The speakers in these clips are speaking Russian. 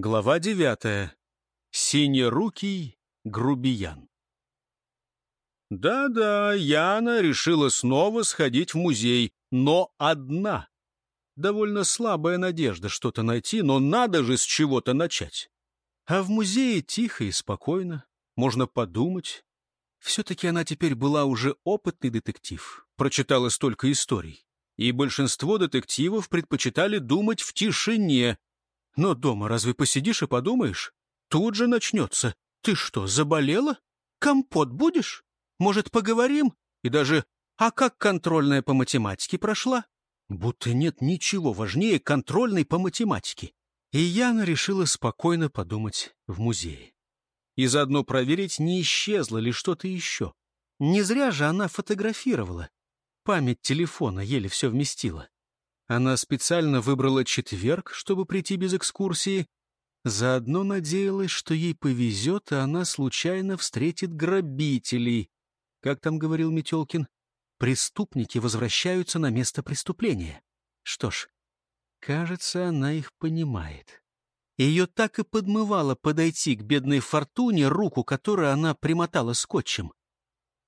Глава девятая. Синерукий грубиян. Да-да, Яна решила снова сходить в музей, но одна. Довольно слабая надежда что-то найти, но надо же с чего-то начать. А в музее тихо и спокойно, можно подумать. Все-таки она теперь была уже опытный детектив, прочитала столько историй. И большинство детективов предпочитали думать в тишине. Но дома разве посидишь и подумаешь? Тут же начнется. Ты что, заболела? Компот будешь? Может, поговорим? И даже «А как контрольная по математике прошла?» Будто нет ничего важнее контрольной по математике. И Яна решила спокойно подумать в музее. И заодно проверить, не исчезло ли что-то еще. Не зря же она фотографировала. Память телефона еле все вместила. Она специально выбрала четверг, чтобы прийти без экскурсии. Заодно надеялась, что ей повезет, и она случайно встретит грабителей. Как там говорил Метелкин? Преступники возвращаются на место преступления. Что ж, кажется, она их понимает. Ее так и подмывало подойти к бедной Фортуне, руку которой она примотала скотчем.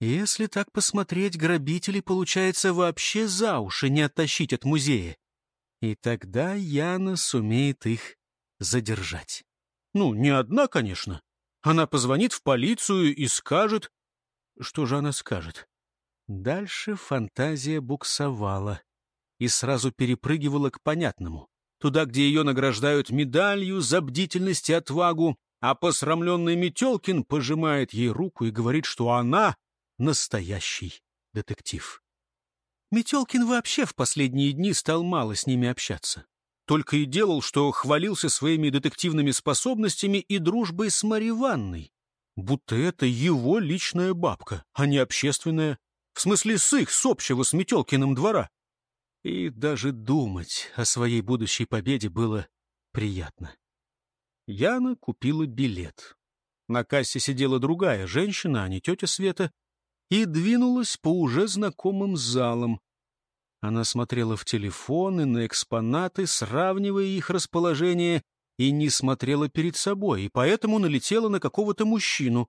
Если так посмотреть, грабители, получается, вообще за уши не оттащить от музея. И тогда Яна сумеет их задержать. Ну, не одна, конечно. Она позвонит в полицию и скажет... Что же она скажет? Дальше фантазия буксовала и сразу перепрыгивала к понятному. Туда, где ее награждают медалью за бдительность и отвагу, а посрамленный Метелкин пожимает ей руку и говорит, что она настоящий детектив. Метелкин вообще в последние дни стал мало с ними общаться. Только и делал, что хвалился своими детективными способностями и дружбой с Марьей Ванной. Будто это его личная бабка, а не общественная. В смысле, с их, с общего, с Метелкиным двора. И даже думать о своей будущей победе было приятно. Яна купила билет. На кассе сидела другая женщина, а не тетя Света, и двинулась по уже знакомым залам. Она смотрела в телефон и на экспонаты, сравнивая их расположение, и не смотрела перед собой, и поэтому налетела на какого-то мужчину.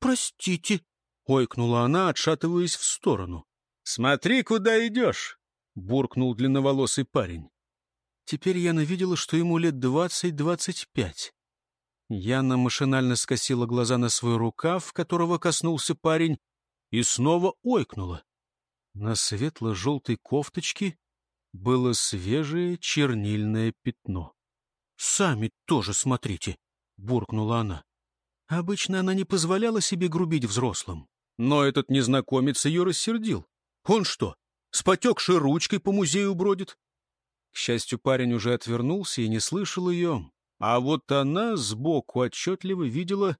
«Простите», Ойкнула она, отшатываясь в сторону. «Смотри, куда идешь!» — буркнул длинноволосый парень. Теперь Яна видела, что ему лет двадцать-двадцать пять. Яна машинально скосила глаза на свой рукав, которого коснулся парень, и снова ойкнула. На светло-желтой кофточке было свежее чернильное пятно. «Сами тоже смотрите», — буркнула она. Обычно она не позволяла себе грубить взрослым. Но этот незнакомец ее рассердил. Он что, с потекшей ручкой по музею бродит? К счастью, парень уже отвернулся и не слышал ее, а вот она сбоку отчетливо видела,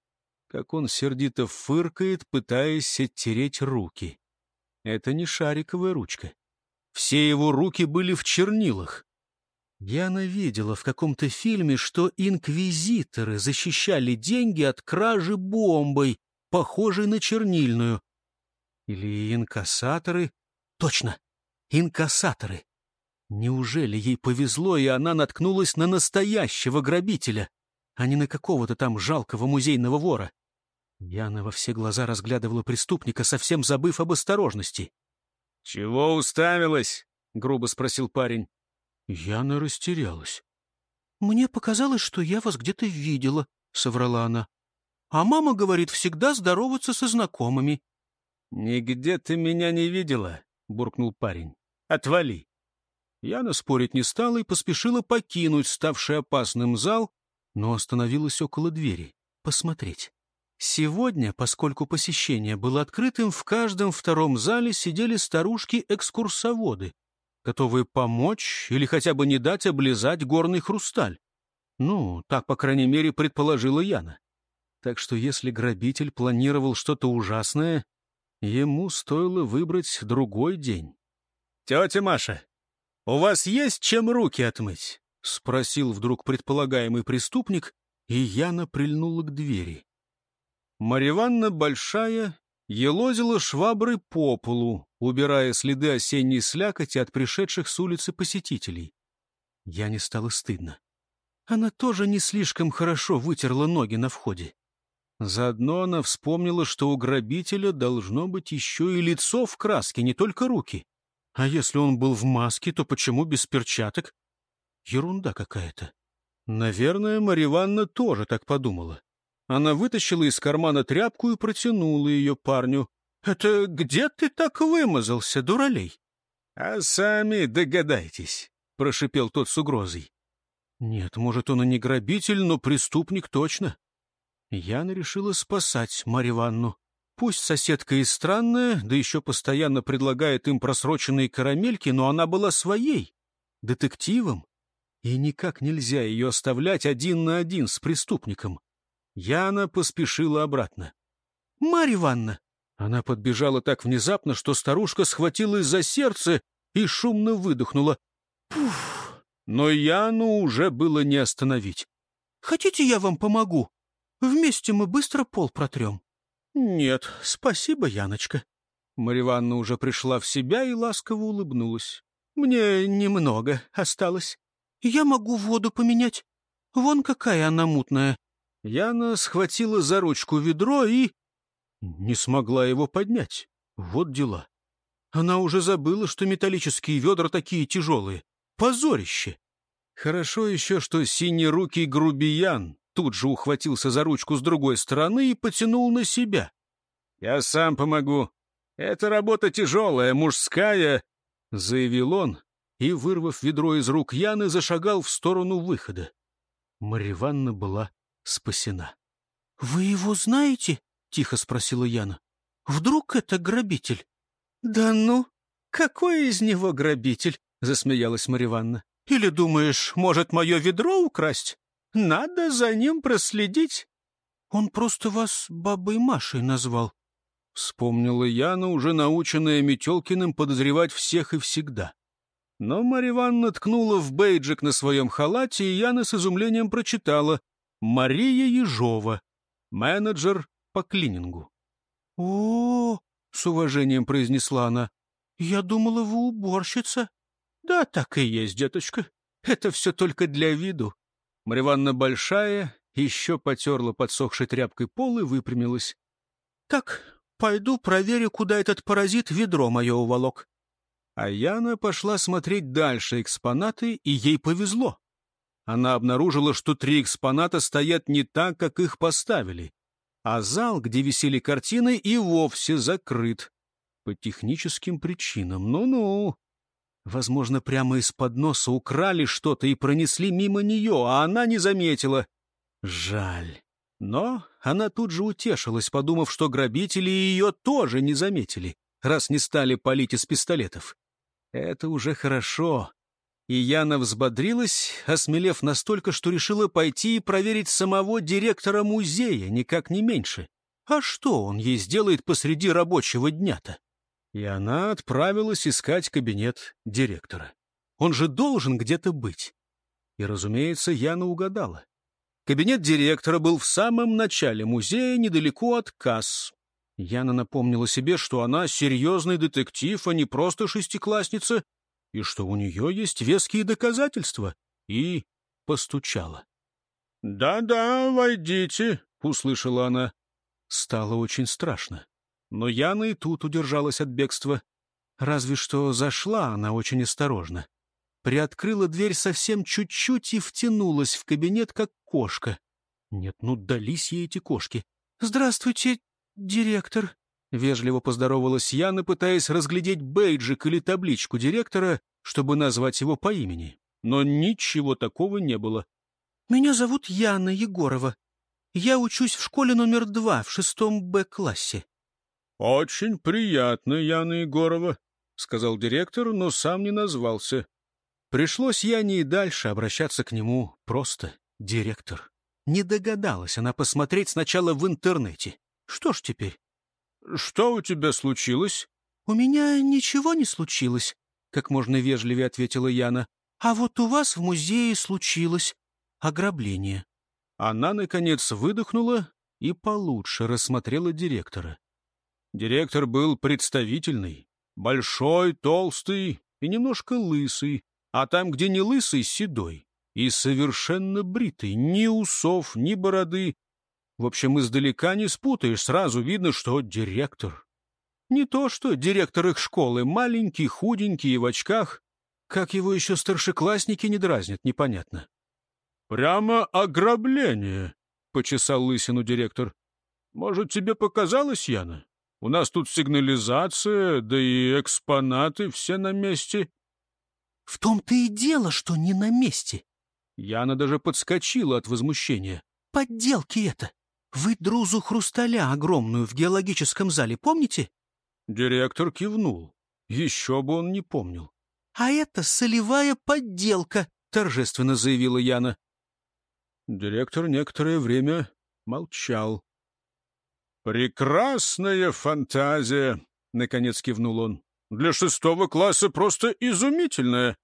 как он сердито фыркает, пытаясь оттереть руки. Это не шариковая ручка. Все его руки были в чернилах. Яна видела в каком-то фильме, что инквизиторы защищали деньги от кражи бомбой, похожей на чернильную. Или инкассаторы? Точно, инкассаторы. Неужели ей повезло, и она наткнулась на настоящего грабителя, а не на какого-то там жалкого музейного вора? Яна во все глаза разглядывала преступника, совсем забыв об осторожности. — Чего уставилась? — грубо спросил парень. Яна растерялась. — Мне показалось, что я вас где-то видела, — соврала она. А мама говорит всегда здороваться со знакомыми. — Нигде ты меня не видела, — буркнул парень. — Отвали. Яна спорить не стала и поспешила покинуть ставший опасным зал, но остановилась около двери, посмотреть. Сегодня, поскольку посещение было открытым, в каждом втором зале сидели старушки-экскурсоводы, готовые помочь или хотя бы не дать облизать горный хрусталь. Ну, так, по крайней мере, предположила Яна. Так что если грабитель планировал что-то ужасное, ему стоило выбрать другой день. — Тетя Маша, у вас есть чем руки отмыть? — спросил вдруг предполагаемый преступник, и Яна прильнула к двери. Марья большая елозила шваброй по полу, убирая следы осенней слякоти от пришедших с улицы посетителей. Я не стало стыдно. Она тоже не слишком хорошо вытерла ноги на входе. Заодно она вспомнила, что у грабителя должно быть еще и лицо в краске, не только руки. А если он был в маске, то почему без перчаток? Ерунда какая-то. Наверное, Марья Ивановна тоже так подумала. Она вытащила из кармана тряпку и протянула ее парню. — Это где ты так вымазался, дуралей? — А сами догадайтесь, — прошипел тот с угрозой. Нет, может, он и не грабитель, но преступник точно. Яна решила спасать Марью Ивановну. Пусть соседка и странная, да еще постоянно предлагает им просроченные карамельки, но она была своей, детективом, и никак нельзя ее оставлять один на один с преступником. Яна поспешила обратно. — Марья Ивановна! Она подбежала так внезапно, что старушка схватилась за сердце и шумно выдохнула. Пуф! Но Яну уже было не остановить. — Хотите, я вам помогу? Вместе мы быстро пол протрем. — Нет, спасибо, Яночка. Марья Ивановна уже пришла в себя и ласково улыбнулась. — Мне немного осталось. Я могу воду поменять. Вон какая она мутная. Яна схватила за ручку ведро и... Не смогла его поднять. Вот дела. Она уже забыла, что металлические ведра такие тяжелые. Позорище! Хорошо еще, что синерукий грубиян тут же ухватился за ручку с другой стороны и потянул на себя. — Я сам помогу. Это работа тяжелая, мужская, — заявил он и, вырвав ведро из рук Яны, зашагал в сторону выхода. Марья Ивановна была спасена. — Вы его знаете? — тихо спросила Яна. — Вдруг это грабитель? — Да ну, какой из него грабитель? — засмеялась Марья Ивановна. — Или думаешь, может мое ведро украсть? Надо за ним проследить. — Он просто вас бабой Машей назвал. Вспомнила Яна, уже наученная Метелкиным подозревать всех и всегда. Но Марья Ивановна ткнула в бейджик на своем халате, и Яна с изумлением прочитала «Мария Ежова, менеджер по клинингу». «О, -о, — с уважением произнесла она, — я думала, вы уборщица». «Да, так и есть, деточка. Это все только для виду». Марья Ивановна большая, еще потерла подсохшей тряпкой пол и выпрямилась. «Так, пойду проверю, куда этот паразит ведро мое уволок». А Яна пошла смотреть дальше экспонаты, и ей повезло. Она обнаружила, что три экспоната стоят не так, как их поставили, а зал, где висели картины, и вовсе закрыт. По техническим причинам. Ну-ну. Возможно, прямо из-под носа украли что-то и пронесли мимо нее, а она не заметила. Жаль. Но она тут же утешилась, подумав, что грабители ее тоже не заметили, раз не стали палить из пистолетов. Это уже хорошо. И Яна взбодрилась, осмелев настолько, что решила пойти и проверить самого директора музея, никак не меньше. А что он ей сделает посреди рабочего дня-то? И она отправилась искать кабинет директора. Он же должен где-то быть. И, разумеется, Яна угадала. Кабинет директора был в самом начале музея, недалеко от касс, Яна напомнила себе, что она серьезный детектив, а не просто шестиклассница, и что у нее есть веские доказательства, и постучала. «Да-да, войдите», — услышала она. Стало очень страшно. Но Яна и тут удержалась от бегства. Разве что зашла она очень осторожно. Приоткрыла дверь совсем чуть-чуть и втянулась в кабинет, как кошка. Нет, ну дались ей эти кошки. «Здравствуйте, «Директор», — вежливо поздоровалась Яна, пытаясь разглядеть бейджик или табличку директора, чтобы назвать его по имени. Но ничего такого не было. «Меня зовут Яна Егорова. Я учусь в школе номер два в шестом Б-классе». «Очень приятно, Яна Егорова», — сказал директор, но сам не назвался. Пришлось Яне и дальше обращаться к нему просто «директор». Не догадалась она посмотреть сначала в интернете. Что ж теперь? — Что у тебя случилось? — У меня ничего не случилось, — как можно вежливее ответила Яна. — А вот у вас в музее случилось ограбление. Она, наконец, выдохнула и получше рассмотрела директора. Директор был представительный, большой, толстый и немножко лысый, а там, где не лысый, седой. и совершенно бритый, ни усов, ни бороды. В общем, издалека не спутаешь, сразу видно, что директор. Не то что директор их школы, маленький, худенький и в очках. Как его еще старшеклассники не дразнят, непонятно. — Прямо ограбление, — почесал лысину директор. — Может, тебе показалось, Яна? У нас тут сигнализация, да и экспонаты все на месте. — В том-то и дело, что не на месте. Яна даже подскочила от возмущения. — Подделки это! Вы друзу хрусталя огромную в геологическом зале помните? Директор кивнул. Еще бы он не помнил. — А это солевая подделка, — торжественно заявила Яна. Директор некоторое время молчал. «Прекрасная фантазия!» — наконец кивнул он. «Для шестого класса просто изумительная!»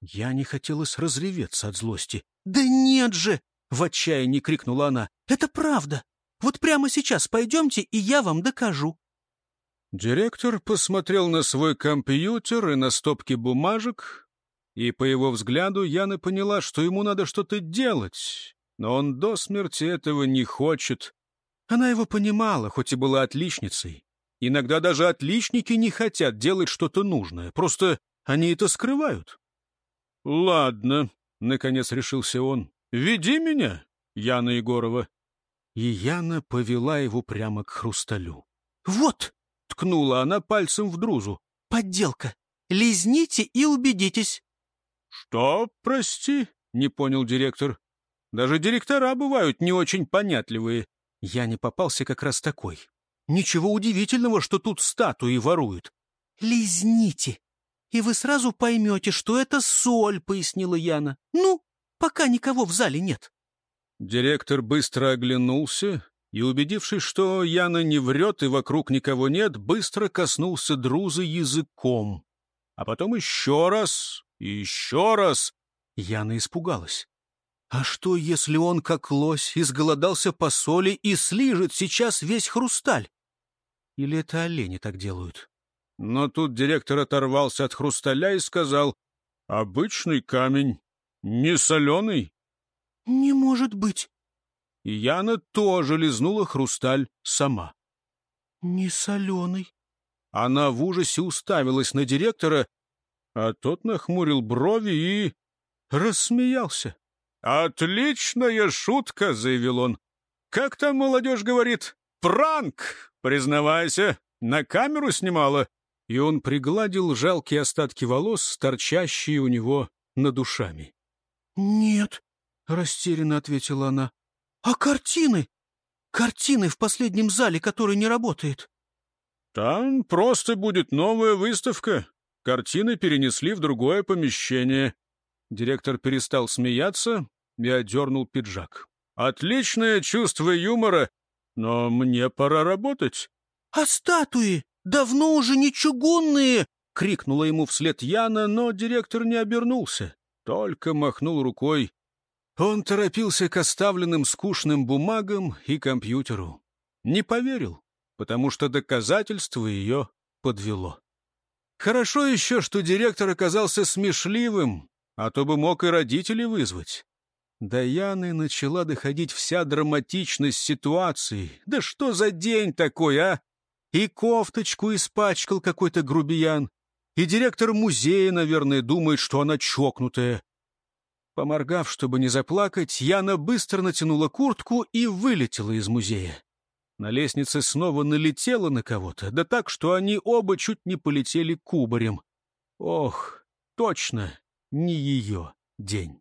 Я не хотелось разреветься от злости. «Да нет же!» — в отчаянии крикнула она. «Это правда! Вот прямо сейчас пойдемте, и я вам докажу!» Директор посмотрел на свой компьютер и на стопки бумажек, и по его взгляду Яна поняла, что ему надо что-то делать, но он до смерти этого не хочет. Она его понимала, хоть и была отличницей. Иногда даже отличники не хотят делать что-то нужное, просто они это скрывают. «Ладно», — наконец решился он, — «веди меня, Яна Егорова». И Яна повела его прямо к хрусталю. «Вот!» — ткнула она пальцем в друзу. «Подделка! Лизните и убедитесь!» «Что, прости?» — не понял директор. «Даже директора бывают не очень понятливые. Я не попался как раз такой. Ничего удивительного, что тут статуи воруют. «Лизните, и вы сразу поймете, что это соль», — пояснила Яна. «Ну, пока никого в зале нет». Директор быстро оглянулся и, убедившись, что Яна не врет и вокруг никого нет, быстро коснулся друза языком. А потом еще раз еще раз. Яна испугалась. А что, если он, как лось, изголодался по соли и слижет сейчас весь хрусталь? Или это олени так делают? Но тут директор оторвался от хрусталя и сказал, «Обычный камень, не соленый». «Не может быть». И Яна тоже лизнула хрусталь сама. «Не соленый». Она в ужасе уставилась на директора, а тот нахмурил брови и рассмеялся. «Отличная шутка!» — заявил он. «Как там молодежь говорит? Пранк! Признавайся, на камеру снимала!» И он пригладил жалкие остатки волос, торчащие у него над ушами. «Нет», — растерянно ответила она. «А картины? Картины в последнем зале, который не работает?» «Там просто будет новая выставка. Картины перенесли в другое помещение». Директор перестал смеяться и одернул пиджак. «Отличное чувство юмора, но мне пора работать». «А статуи давно уже не чугунные!» — крикнула ему вслед Яна, но директор не обернулся, только махнул рукой. Он торопился к оставленным скучным бумагам и компьютеру. Не поверил, потому что доказательство ее подвело. Хорошо еще, что директор оказался смешливым, а то бы мог и родителей вызвать. До Яны начала доходить вся драматичность ситуации. Да что за день такой, а? И кофточку испачкал какой-то грубиян, и директор музея, наверное, думает, что она чокнутая. Поморгав, чтобы не заплакать, Яна быстро натянула куртку и вылетела из музея. На лестнице снова налетела на кого-то, да так, что они оба чуть не полетели кубарем. Ох, точно не ее день.